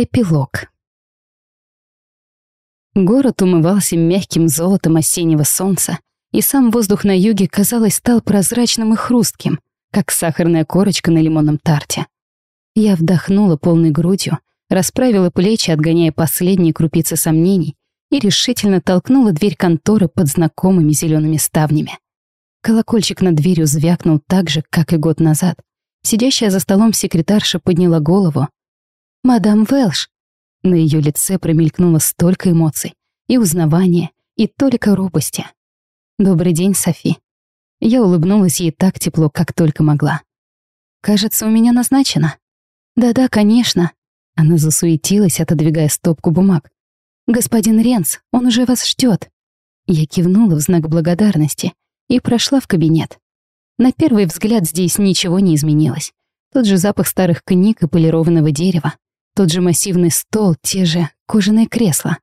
Эпилог. Город умывался мягким золотом осеннего солнца, и сам воздух на юге, казалось, стал прозрачным и хрустким, как сахарная корочка на лимонном тарте. Я вдохнула полной грудью, расправила плечи, отгоняя последние крупицы сомнений, и решительно толкнула дверь конторы под знакомыми зелеными ставнями. Колокольчик над дверью звякнул так же, как и год назад. Сидящая за столом секретарша подняла голову, «Мадам Велш!» На ее лице промелькнуло столько эмоций, и узнавания, и только робости. «Добрый день, Софи». Я улыбнулась ей так тепло, как только могла. «Кажется, у меня назначено». «Да-да, конечно». Она засуетилась, отодвигая стопку бумаг. «Господин Ренц, он уже вас ждет. Я кивнула в знак благодарности и прошла в кабинет. На первый взгляд здесь ничего не изменилось. Тот же запах старых книг и полированного дерева, тот же массивный стол, те же кожаные кресла.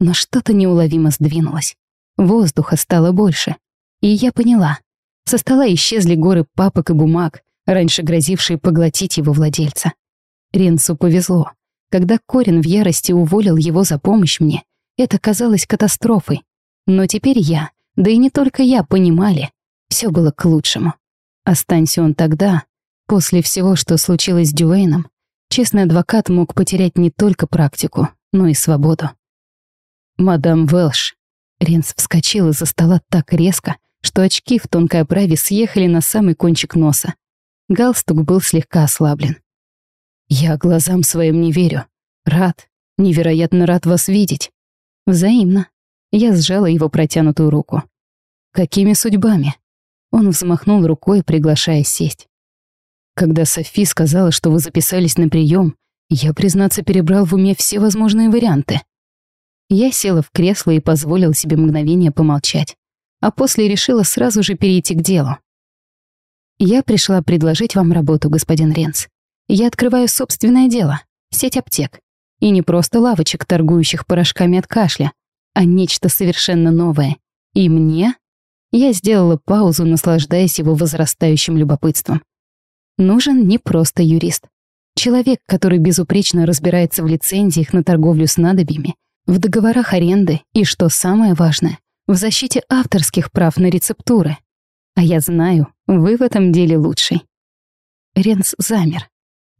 Но что-то неуловимо сдвинулось. Воздуха стало больше. И я поняла. Со стола исчезли горы папок и бумаг, раньше грозившие поглотить его владельца. Ренцу повезло. Когда Корин в ярости уволил его за помощь мне, это казалось катастрофой. Но теперь я, да и не только я, понимали, все было к лучшему. Останься он тогда, после всего, что случилось с Дюэйном, Честный адвокат мог потерять не только практику, но и свободу. «Мадам Велш», Ренс вскочил из-за стола так резко, что очки в тонкой оправе съехали на самый кончик носа. Галстук был слегка ослаблен. «Я глазам своим не верю. Рад, невероятно рад вас видеть». «Взаимно». Я сжала его протянутую руку. «Какими судьбами?» Он взмахнул рукой, приглашая сесть. Когда Софи сказала, что вы записались на прием, я, признаться, перебрал в уме все возможные варианты. Я села в кресло и позволила себе мгновение помолчать, а после решила сразу же перейти к делу. Я пришла предложить вам работу, господин Ренц. Я открываю собственное дело, сеть аптек. И не просто лавочек, торгующих порошками от кашля, а нечто совершенно новое. И мне... Я сделала паузу, наслаждаясь его возрастающим любопытством. Нужен не просто юрист. Человек, который безупречно разбирается в лицензиях на торговлю с надобьями, в договорах аренды и, что самое важное, в защите авторских прав на рецептуры. А я знаю, вы в этом деле лучший. Ренс замер.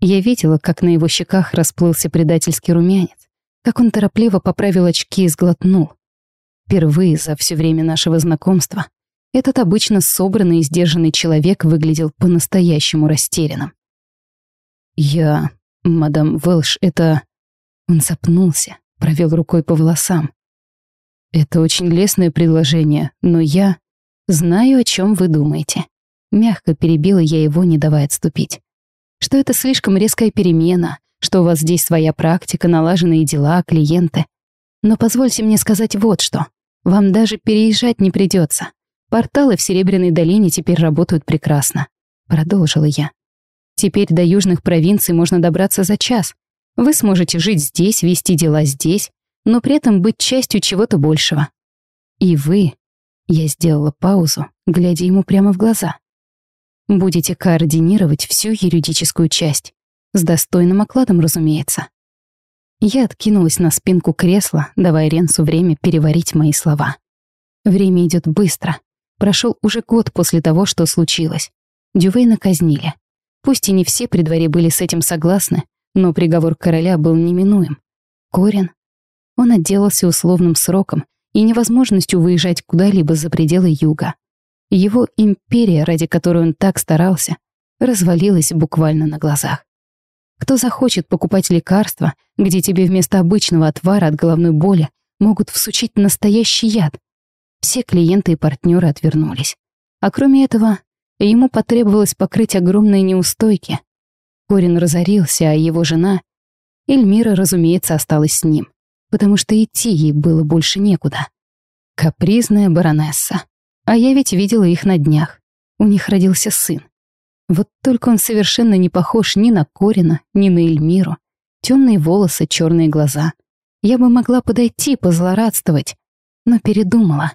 Я видела, как на его щеках расплылся предательский румянец, как он торопливо поправил очки и сглотнул. Впервые за все время нашего знакомства этот обычно собранный и сдержанный человек выглядел по-настоящему растерянным. «Я... мадам Велш, это...» Он запнулся, провел рукой по волосам. «Это очень лестное предложение, но я... знаю, о чем вы думаете». Мягко перебила я его, не давая отступить. Что это слишком резкая перемена, что у вас здесь своя практика, налаженные дела, клиенты. Но позвольте мне сказать вот что. Вам даже переезжать не придется. Порталы в Серебряной долине теперь работают прекрасно. Продолжила я. Теперь до южных провинций можно добраться за час. Вы сможете жить здесь, вести дела здесь, но при этом быть частью чего-то большего. И вы... Я сделала паузу, глядя ему прямо в глаза. Будете координировать всю юридическую часть. С достойным окладом, разумеется. Я откинулась на спинку кресла, давая Ренсу время переварить мои слова. Время идет быстро. Прошел уже год после того, что случилось. Дювейна казнили. Пусть и не все при дворе были с этим согласны, но приговор короля был неминуем. Корин. Он отделался условным сроком и невозможностью выезжать куда-либо за пределы юга. Его империя, ради которой он так старался, развалилась буквально на глазах. Кто захочет покупать лекарства, где тебе вместо обычного отвара от головной боли могут всучить настоящий яд, все клиенты и партнеры отвернулись. А кроме этого, ему потребовалось покрыть огромные неустойки. Корин разорился, а его жена, Эльмира, разумеется, осталась с ним, потому что идти ей было больше некуда. Капризная баронесса. А я ведь видела их на днях. У них родился сын. Вот только он совершенно не похож ни на Корина, ни на Эльмиру. Темные волосы, черные глаза. Я бы могла подойти, позлорадствовать, но передумала.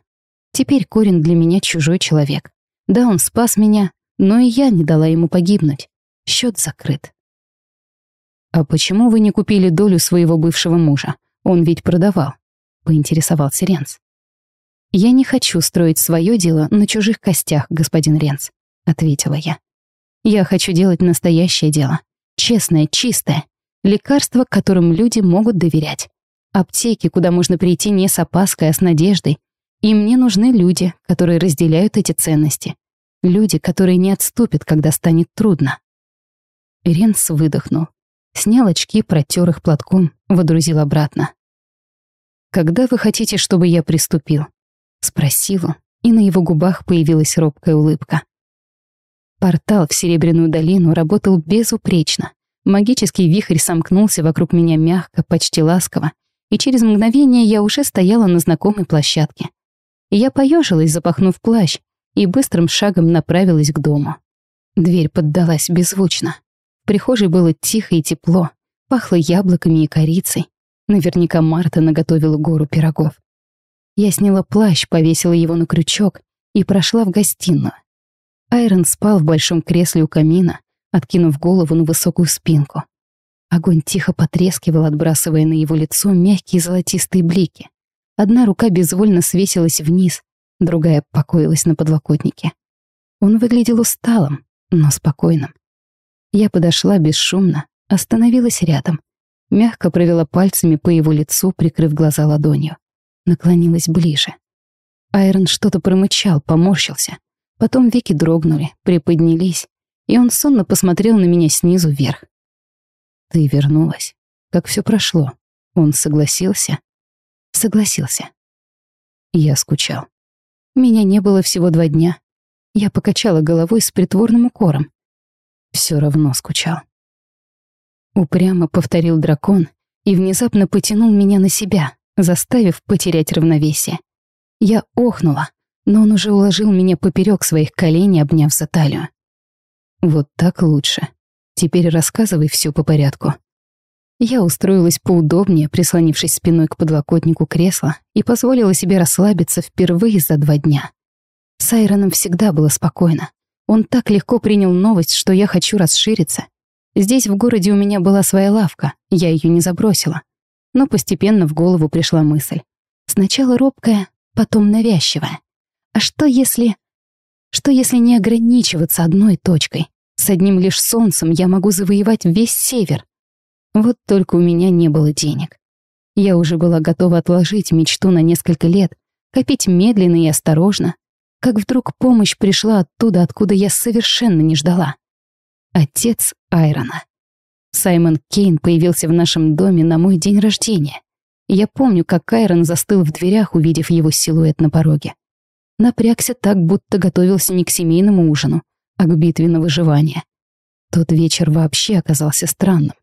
Теперь Корин для меня чужой человек. Да, он спас меня, но и я не дала ему погибнуть. Счет закрыт. «А почему вы не купили долю своего бывшего мужа? Он ведь продавал», — поинтересовался Ренц. «Я не хочу строить свое дело на чужих костях, господин Ренц», — ответила я. «Я хочу делать настоящее дело. Честное, чистое. Лекарство, которым люди могут доверять. Аптеки, куда можно прийти не с опаской, а с надеждой. И мне нужны люди, которые разделяют эти ценности. Люди, которые не отступят, когда станет трудно». Ренц выдохнул. Снял очки, протер их платком, водрузил обратно. «Когда вы хотите, чтобы я приступил?» Спросил он, и на его губах появилась робкая улыбка. Портал в Серебряную долину работал безупречно. Магический вихрь сомкнулся вокруг меня мягко, почти ласково, и через мгновение я уже стояла на знакомой площадке. Я поежилась, запахнув плащ, и быстрым шагом направилась к дому. Дверь поддалась беззвучно. В прихожей было тихо и тепло, пахло яблоками и корицей. Наверняка Марта наготовила гору пирогов. Я сняла плащ, повесила его на крючок и прошла в гостиную. Айрон спал в большом кресле у камина, откинув голову на высокую спинку. Огонь тихо потрескивал, отбрасывая на его лицо мягкие золотистые блики. Одна рука безвольно свесилась вниз, другая покоилась на подлокотнике. Он выглядел усталым, но спокойным. Я подошла бесшумно, остановилась рядом, мягко провела пальцами по его лицу, прикрыв глаза ладонью наклонилась ближе. Айрон что-то промычал, поморщился. Потом веки дрогнули, приподнялись, и он сонно посмотрел на меня снизу вверх. «Ты вернулась. Как все прошло?» Он согласился? Согласился. Я скучал. Меня не было всего два дня. Я покачала головой с притворным укором. Все равно скучал. Упрямо повторил дракон и внезапно потянул меня на себя, заставив потерять равновесие. Я охнула, но он уже уложил меня поперек своих коленей, обняв за талию. «Вот так лучше. Теперь рассказывай все по порядку». Я устроилась поудобнее, прислонившись спиной к подлокотнику кресла, и позволила себе расслабиться впервые за два дня. С Айроном всегда было спокойно. Он так легко принял новость, что я хочу расшириться. Здесь, в городе, у меня была своя лавка, я ее не забросила но постепенно в голову пришла мысль. Сначала робкая, потом навязчивая. А что если... Что если не ограничиваться одной точкой? С одним лишь солнцем я могу завоевать весь север. Вот только у меня не было денег. Я уже была готова отложить мечту на несколько лет, копить медленно и осторожно, как вдруг помощь пришла оттуда, откуда я совершенно не ждала. Отец Айрона. Саймон Кейн появился в нашем доме на мой день рождения. Я помню, как Кайрон застыл в дверях, увидев его силуэт на пороге. Напрягся так, будто готовился не к семейному ужину, а к битве на выживание. Тот вечер вообще оказался странным.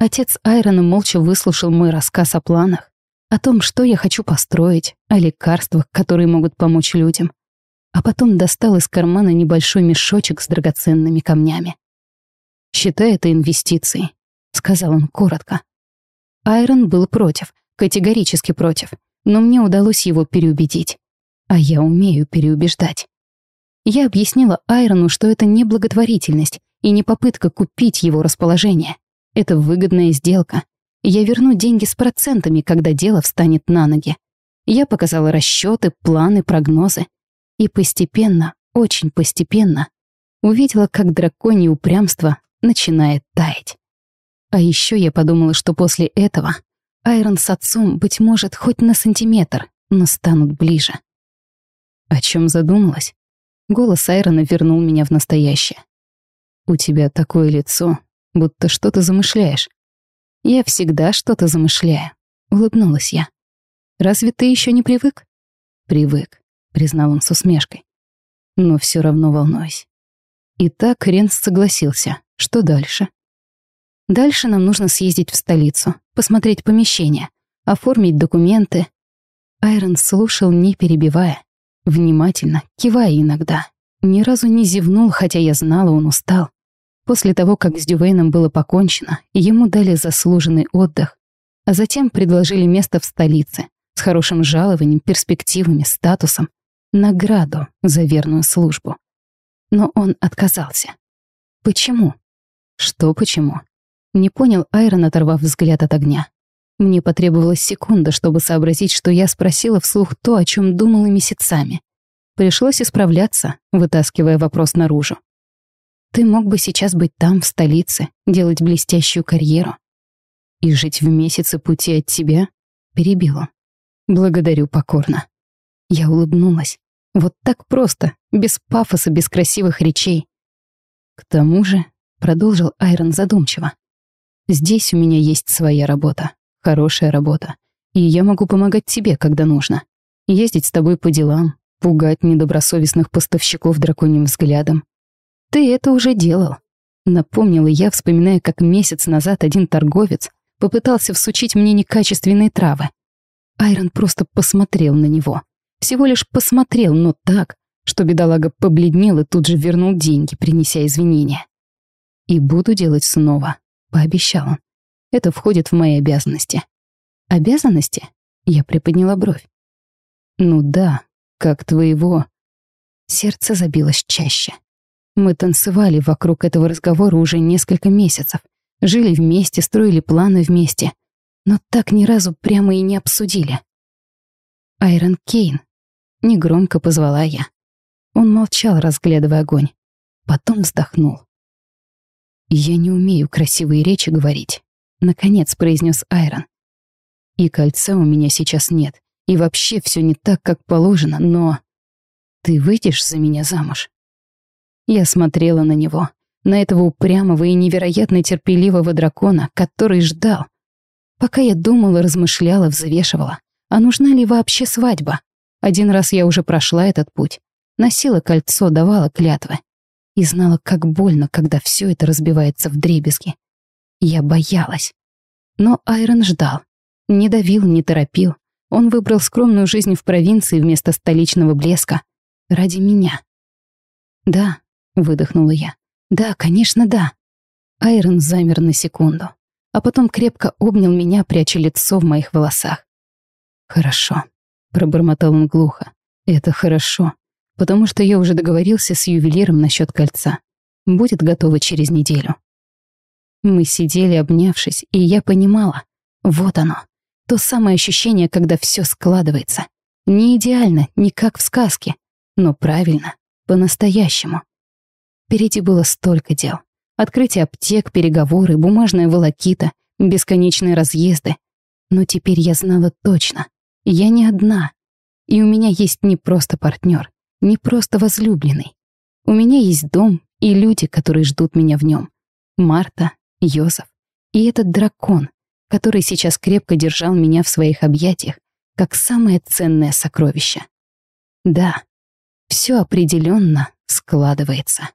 Отец Айрона молча выслушал мой рассказ о планах, о том, что я хочу построить, о лекарствах, которые могут помочь людям. А потом достал из кармана небольшой мешочек с драгоценными камнями. «Считай это инвестицией», — сказал он коротко. Айрон был против, категорически против, но мне удалось его переубедить. А я умею переубеждать. Я объяснила Айрону, что это не благотворительность и не попытка купить его расположение. Это выгодная сделка. Я верну деньги с процентами, когда дело встанет на ноги. Я показала расчеты, планы, прогнозы. И постепенно, очень постепенно, увидела, как драконье упрямство начинает таять. А еще я подумала, что после этого Айрон с отцом, быть может, хоть на сантиметр, но станут ближе. О чем задумалась? Голос Айрона вернул меня в настоящее. «У тебя такое лицо, будто что-то замышляешь». «Я всегда что-то замышляю», — улыбнулась я. «Разве ты еще не привык?» «Привык», — признал он с усмешкой. «Но все равно волнуюсь». И так Ренс согласился. Что дальше? Дальше нам нужно съездить в столицу, посмотреть помещение, оформить документы. Айрон слушал, не перебивая, внимательно, кивая иногда. Ни разу не зевнул, хотя я знала, он устал. После того, как с Дювейном было покончено, ему дали заслуженный отдых, а затем предложили место в столице с хорошим жалованием, перспективами, статусом, награду за верную службу. Но он отказался. Почему? Что почему? Не понял Айрон, оторвав взгляд от огня. Мне потребовалась секунда, чтобы сообразить, что я спросила вслух то, о чем думала месяцами. Пришлось исправляться, вытаскивая вопрос наружу. Ты мог бы сейчас быть там, в столице, делать блестящую карьеру. И жить в месяце пути от тебя? Перебила. Благодарю покорно. Я улыбнулась. Вот так просто, без пафоса, без красивых речей. К тому же, продолжил Айрон задумчиво, здесь у меня есть своя работа, хорошая работа, и я могу помогать тебе, когда нужно. Ездить с тобой по делам, пугать недобросовестных поставщиков драконьим взглядом. Ты это уже делал. Напомнила я, вспоминая, как месяц назад один торговец попытался всучить мне некачественные травы. Айрон просто посмотрел на него. Всего лишь посмотрел, но так, что бедолага побледнел и тут же вернул деньги, принеся извинения. «И буду делать снова», — пообещал он. «Это входит в мои обязанности». «Обязанности?» — я приподняла бровь. «Ну да, как твоего...» Сердце забилось чаще. Мы танцевали вокруг этого разговора уже несколько месяцев, жили вместе, строили планы вместе, но так ни разу прямо и не обсудили. «Айрон Кейн», — негромко позвала я. Он молчал, разглядывая огонь. Потом вздохнул. «Я не умею красивые речи говорить», — наконец произнес Айрон. «И кольца у меня сейчас нет, и вообще все не так, как положено, но... Ты выйдешь за меня замуж?» Я смотрела на него, на этого упрямого и невероятно терпеливого дракона, который ждал. Пока я думала, размышляла, взвешивала, а нужна ли вообще свадьба? Один раз я уже прошла этот путь, носила кольцо, давала клятвы. И знала, как больно, когда все это разбивается в дребезги. Я боялась. Но Айрон ждал. Не давил, не торопил, он выбрал скромную жизнь в провинции вместо столичного блеска. Ради меня. «Да», — выдохнула я. «Да, конечно, да». Айрон замер на секунду, а потом крепко обнял меня, пряча лицо в моих волосах. «Хорошо», — пробормотал он глухо. «Это хорошо, потому что я уже договорился с ювелиром насчет кольца. Будет готово через неделю». Мы сидели, обнявшись, и я понимала, вот оно, то самое ощущение, когда все складывается. Не идеально, не как в сказке, но правильно, по-настоящему. Впереди было столько дел. Открытие аптек, переговоры, бумажная волокита, бесконечные разъезды. Но теперь я знала точно. Я не одна. И у меня есть не просто партнер, не просто возлюбленный. У меня есть дом и люди, которые ждут меня в нем. Марта, Йозеф и этот дракон, который сейчас крепко держал меня в своих объятиях, как самое ценное сокровище. Да, все определенно складывается.